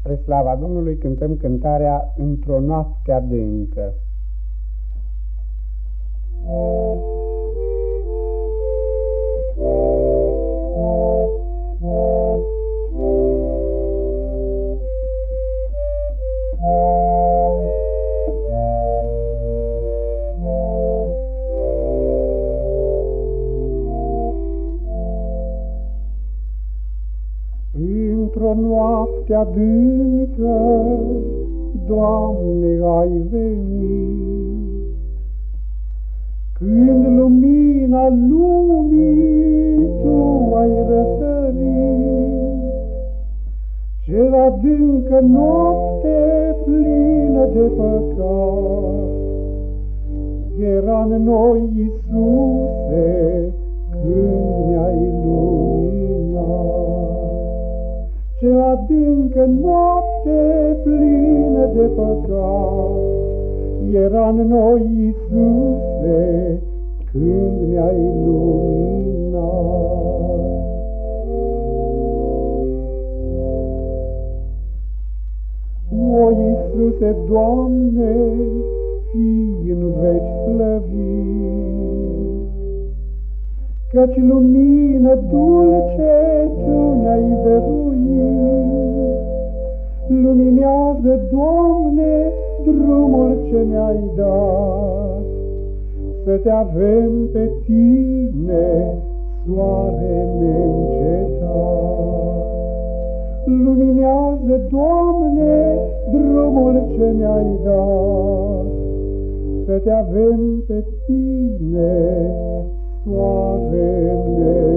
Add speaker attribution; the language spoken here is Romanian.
Speaker 1: Spre slava Domnului cântăm cântarea Într-o noapte adâncă. Într-o noapte adâncă, Doamne, ai venit, Când lumina lumii Tu ai răsărit, Ce adâncă noapte plină de păcat, Era în noi, Iisuse, Ce adâncă noapte plină de păcat, Era în noi, Iisuse, când ne-ai luminat. O, Iisuse, Doamne, fii în veci slăvit, Căci lumină dulce Tu ne-ai dăruit. Doamne, drumul ce ne-ai dat, Să te avem pe Tine, soare neîncetat. Luminează, Doamne, drumul ce ne-ai dat, Să te avem pe Tine, soare neîncetat.